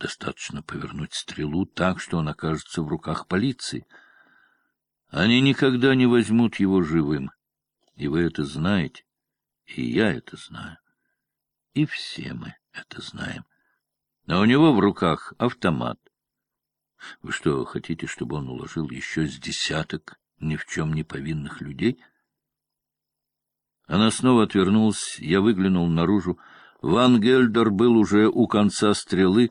достаточно повернуть стрелу так, что он окажется в руках полиции. Они никогда не возьмут его живым. И вы это знаете, и я это знаю. И все мы это знаем. А у него в руках автомат. Вы что, хотите, чтобы он уложил еще с десяток ни в чем не повинных людей? Она снова отвернулась, я выглянул наружу. Ван Гельдер был уже у конца стрелы.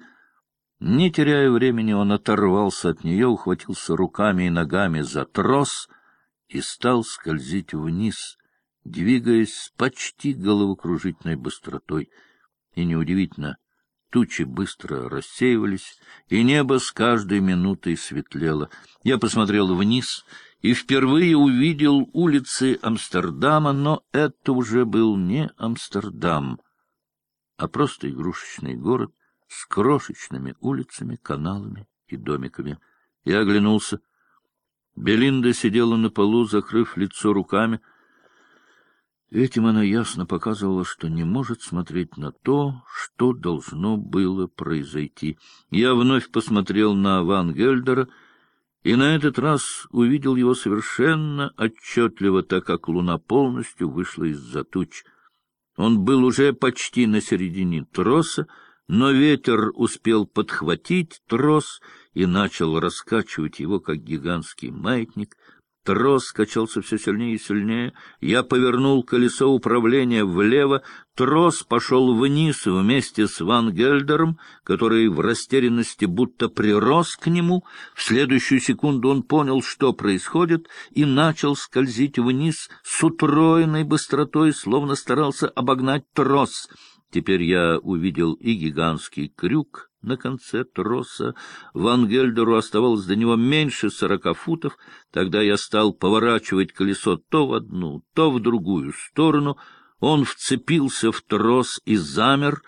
Не теряя времени, он оторвался от нее, ухватился руками и ногами за трос и стал скользить вниз, двигаясь с почти головокружительной быстротой. И неудивительно, тучи быстро рассеивались, и небо с каждой минутой светлело. Я посмотрел вниз и впервые увидел улицы Амстердама, но это уже был не Амстердам, а просто игрушечный город с крошечными улицами, каналами и домиками. Я оглянулся. Белинда сидела на полу, закрыв лицо руками. Этим она ясно показывала, что не может смотреть на то, что должно было произойти. Я вновь посмотрел на Ван Гельдера и на этот раз увидел его совершенно отчетливо, так как луна полностью вышла из-за туч. Он был уже почти на середине троса, но ветер успел подхватить трос и начал раскачивать его, как гигантский маятник — Трос качался все сильнее и сильнее. Я повернул колесо управления влево. Трос пошел вниз вместе с Ван Гельдером, который в растерянности будто прирос к нему. В следующую секунду он понял, что происходит, и начал скользить вниз с утроенной быстротой, словно старался обогнать трос. Теперь я увидел и гигантский крюк, на конце троса. Ван Гельдеру оставалось до него меньше сорока футов. Тогда я стал поворачивать колесо то в одну, то в другую сторону. Он вцепился в трос и замер.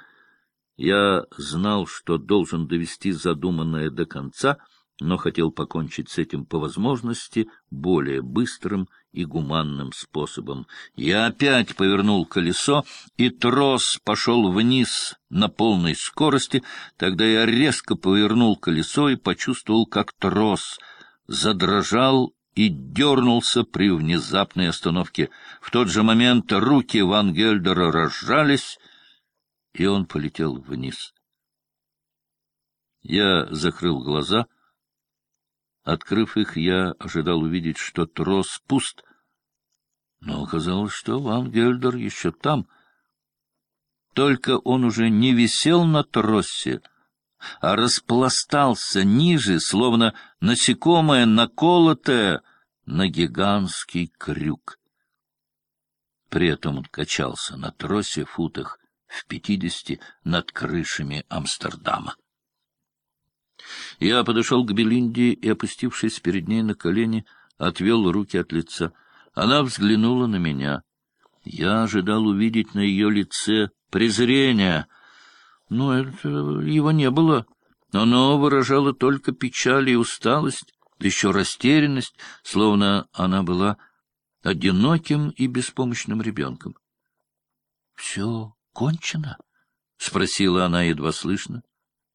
Я знал, что должен довести задуманное до конца, но хотел покончить с этим по возможности более быстрым и гуманным способом. Я опять повернул колесо, и трос пошел вниз на полной скорости. Тогда я резко повернул колесо и почувствовал, как трос задрожал и дернулся при внезапной остановке. В тот же момент руки Ван Гельдера разжались, и он полетел вниз. Я закрыл глаза — Открыв их, я ожидал увидеть, что трос пуст, но оказалось, что Ван Гельдер еще там. Только он уже не висел на тросе, а распластался ниже, словно насекомое, наколотое на гигантский крюк. При этом он качался на тросе футах в пятидесяти над крышами Амстердама. Я подошел к Белинде и, опустившись перед ней на колени, отвел руки от лица. Она взглянула на меня. Я ожидал увидеть на ее лице презрение, но это его не было. Оно выражало только печаль и усталость, да еще растерянность, словно она была одиноким и беспомощным ребенком. — Все кончено? — спросила она едва слышно.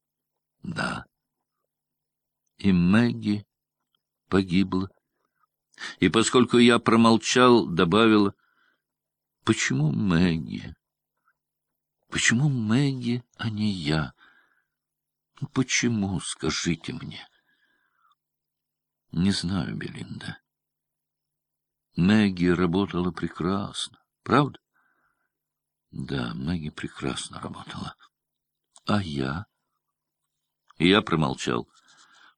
— Да и Мэгги погибла. И поскольку я промолчал, добавила, «Почему Мэгги? Почему Мэгги, а не я? Ну, почему, скажите мне?» «Не знаю, Белинда. Мэгги работала прекрасно, правда?» «Да, Мэгги прекрасно работала. А я?» И я промолчал.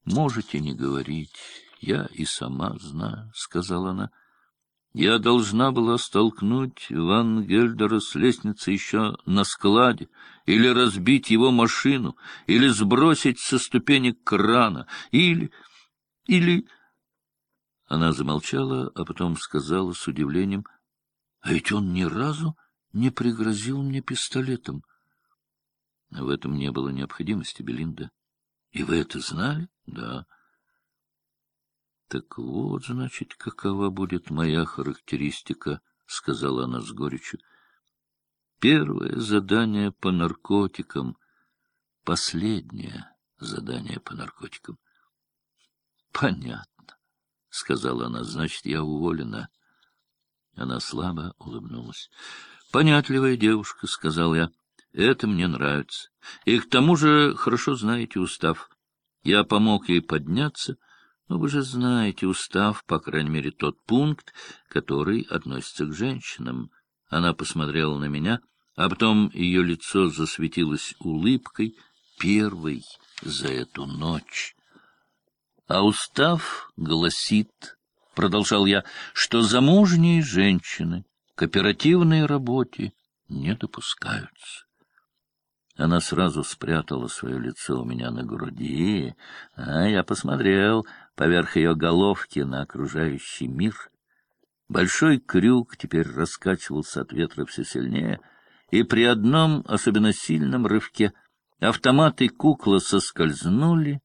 Можете не говорить, я и сама знаю, — сказала она. Я должна была столкнуть Ван Гельдера с лестницы еще на складе, или разбить его машину, или сбросить со ступенек крана, или... или... Она замолчала, а потом сказала с удивлением, — А ведь он ни разу не пригрозил мне пистолетом. В этом не было необходимости, Белинда. И вы это знали? Да. Так вот, значит, какова будет моя характеристика, сказала она с горечью. Первое задание по наркотикам, последнее задание по наркотикам. — Понятно, — сказала она, — значит, я уволена. Она слабо улыбнулась. — Понятливая девушка, — сказал я. — Это мне нравится. И к тому же хорошо знаете устав. Я помог ей подняться, но вы же знаете устав, по крайней мере, тот пункт, который относится к женщинам. Она посмотрела на меня, а потом ее лицо засветилось улыбкой первой за эту ночь. А устав гласит, — продолжал я, — что замужние женщины к оперативной работе не допускаются. Она сразу спрятала свое лицо у меня на груди, а я посмотрел поверх ее головки на окружающий мир. Большой крюк теперь раскачивался от ветра все сильнее, и при одном особенно сильном рывке автоматы кукла соскользнули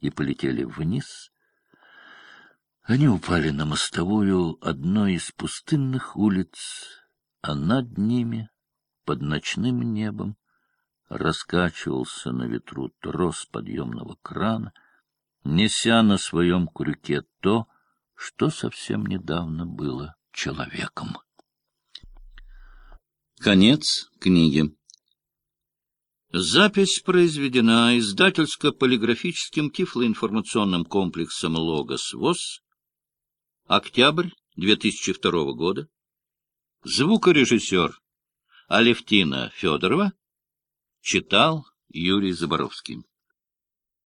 и полетели вниз. Они упали на мостовую одной из пустынных улиц, а над ними, под ночным небом, раскачивался на ветру трос подъемного крана, неся на своем крюке то, что совсем недавно было человеком. Конец книги. Запись произведена издательско-полиграфическим тифлоинформационным комплексом «Логос ВОЗ». Октябрь 2002 года. Звукорежиссер Алевтина Федорова Читал Юрий Заборовский